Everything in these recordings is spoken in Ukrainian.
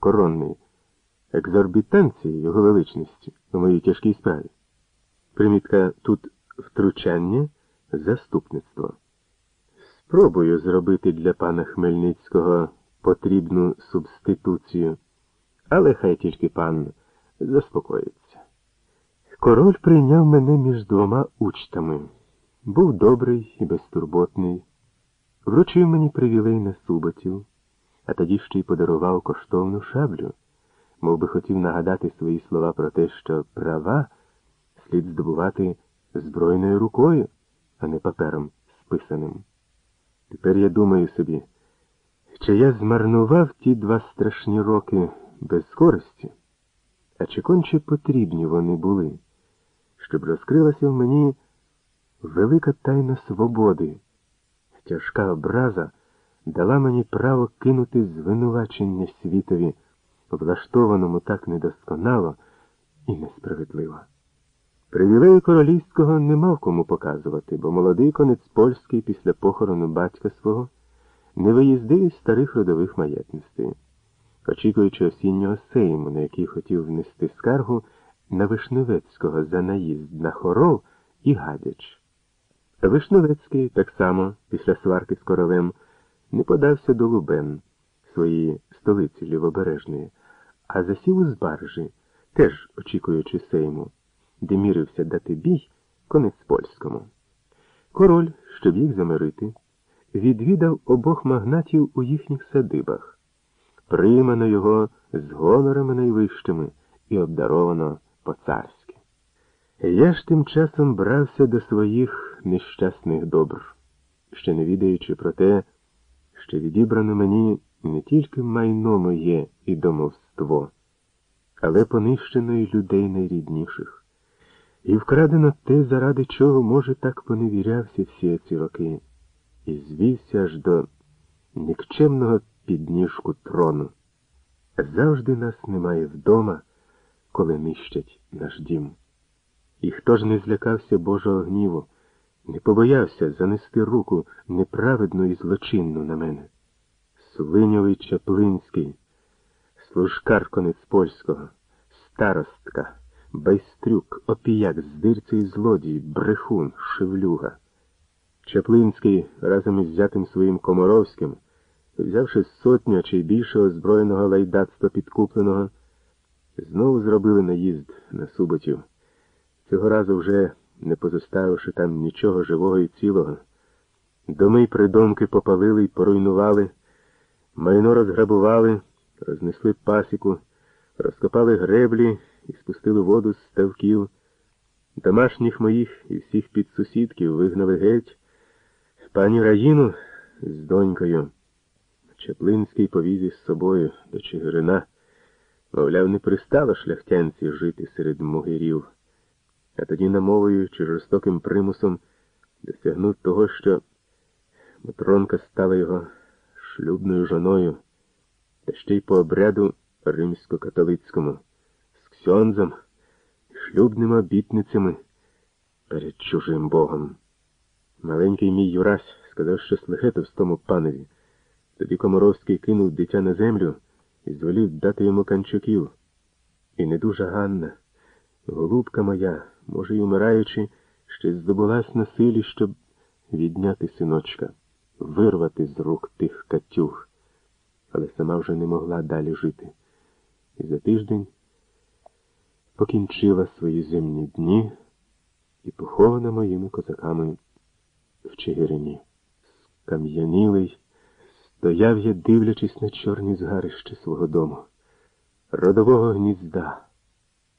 коронний, екзорбітанції його величності у моїй тяжкій справі. Примітка тут втручання, заступництво. Спробую зробити для пана Хмельницького потрібну субституцію, але хай тільки пан заспокоїться. Король прийняв мене між двома учтами. Був добрий і безтурботний, вручив мені привілей на суботів, а тоді ще й подарував коштовну шаблю, мов би хотів нагадати свої слова про те, що права слід здобувати збройною рукою, а не папером списаним. Тепер я думаю собі, чи я змарнував ті два страшні роки без користі, а чи конче потрібні вони були, щоб розкрилася в мені велика тайна свободи, тяжка образа дала мені право кинути звинувачення світові, влаштованому так недосконало і несправедливо. Привілею королівського не мав кому показувати, бо молодий конець польський після похорону батька свого не виїздив із старих родових маєтностей, очікуючи осіннього сейму, на який хотів внести скаргу на Вишневецького за наїзд на хоров і гадяч. Вишневецький так само, після сварки з королем, не подався до Лубен, своєї столиці лівобережної, а засів у збаржі, теж очікуючи сейму де мірився дати бій конець польському. Король, щоб їх замирити, відвідав обох магнатів у їхніх садибах. Приймано його з гонорами найвищими і обдаровано по-царськи. Я ж тим часом брався до своїх нещасних добр, ще не відаючи про те, що відібрано мені не тільки майно моє і домовство, але понищено й людей найрідніших. І вкрадено те, заради чого, може, так поневірявся всі ці роки, і звівся аж до нікчемного підніжку трону. Завжди нас немає вдома, коли нищать наш дім. І хто ж не злякався Божого гніву, не побоявся занести руку неправедну і злочинну на мене. Свиньовий Чаплинський, служкар конець польського, старостка. Байстрюк, опіяк, здирця і злодій, брехун, шевлюга. Чаплинський разом із взятим своїм Комаровським, взявши сотню чи більше озброєного лайдацтва підкупленого, знову зробили наїзд на Суботів. Цього разу вже не позоставивши там нічого живого і цілого. Доми й придомки попалили й поруйнували, майно розграбували, рознесли пасіку, розкопали греблі і спустили воду з ставків. Домашніх моїх і всіх підсусідків вигнали геть. Пані Раїну з донькою. Чаплинський повіз із собою до Чигирина. Мовляв, не пристало шляхтянці жити серед могирів, а тоді намовою чи жорстоким примусом досягнуть того, що Матронка стала його шлюбною жоною, та ще й по обряду римсько-католицькому з ксьонзом, шлюбними обітницями перед чужим Богом. Маленький мій Юрась сказав, що слихетив з тому панові. Тоді Комаровський кинув дитя на землю і звелів дати йому канчуків. І не дуже Ганна, голубка моя, може, й умираючи, ще здобулась на силі, щоб відняти синочка, вирвати з рук тих катюг, але сама вже не могла далі жити. І за тиждень покінчила свої земні дні і похована моїми козаками в Чигирині. Скам'янілий, стояв я, дивлячись на чорні згарище свого дому, родового гнізда,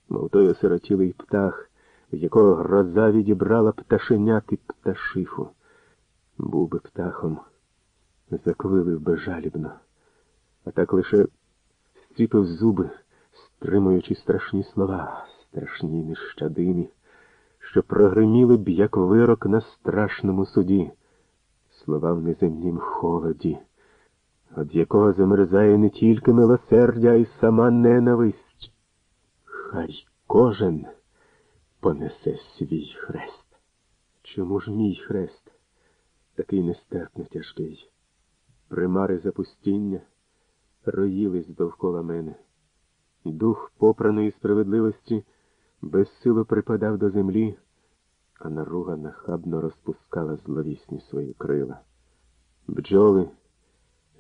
мов той осиротілий птах, в якого гроза відібрала пташеняти пташифу. Був би птахом, заквилив би жалібно, а так лише стріпив зуби стримуючи страшні слова, страшні нещадимі, що прогриміли б, як вирок на страшному суді, слова в неземнім холоді, від якого замерзає не тільки милосердя, а й сама ненависть. Хай кожен понесе свій хрест. Чому ж мій хрест такий нестерпно тяжкий? Примари запустіння, роїлись довкола мене. Дух попраної справедливості безсило припадав до землі, а наруга нахабно розпускала зловісні свої крила. Бджоли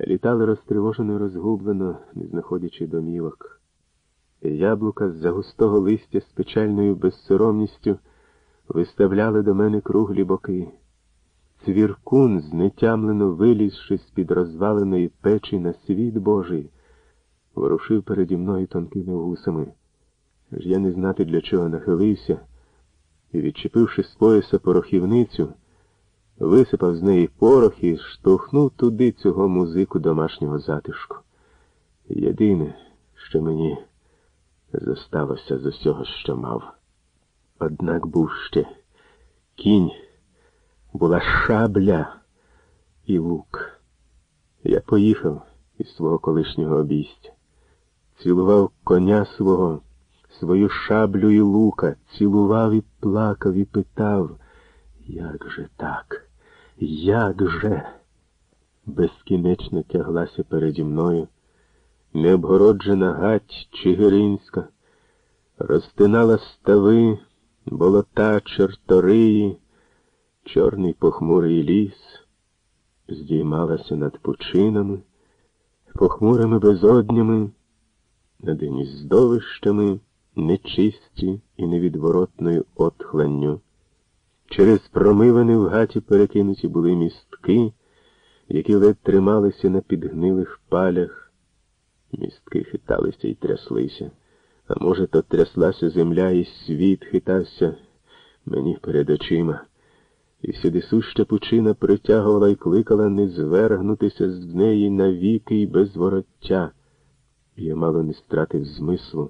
літали розтривожено і розгублено, не знаходячи домівок. Яблука з-за густого листя з печальною безсоромністю виставляли до мене круглі боки. Цвіркун, знетямлено вилізши з-під розваленої печі на світ Божий, ворушив переді мною тонкими вусами. Аж я не знати, для чого нахилився, і, відчепивши з пояса порохівницю, висипав з неї порох і штовхнув туди цього музику домашнього затишку. Єдине, що мені зосталося з усього, що мав. Однак був ще кінь, була шабля і лук. Я поїхав із свого колишнього обійстя, цілував коня свого, свою шаблю і лука, цілував і плакав, і питав, як же так, як же? Безкінечно тяглася переді мною необгороджена гать Чигиринська, розтинала стави, болота, чорториї, чорний похмурий ліс, здіймалася над пучинами, похмурими безоднями, над гніздовищами, нечисті і невідворотною отхланню. Через промивани в гаті перекинуті були містки, які ледь трималися на підгнилих палях. Містки хиталися і тряслися, а може, то тряслася земля, і світ хитався мені перед очима, і всюдисуща пучина притягувала і кликала не звергнутися з неї навіки й без вороття. Я мало не стратив змислу.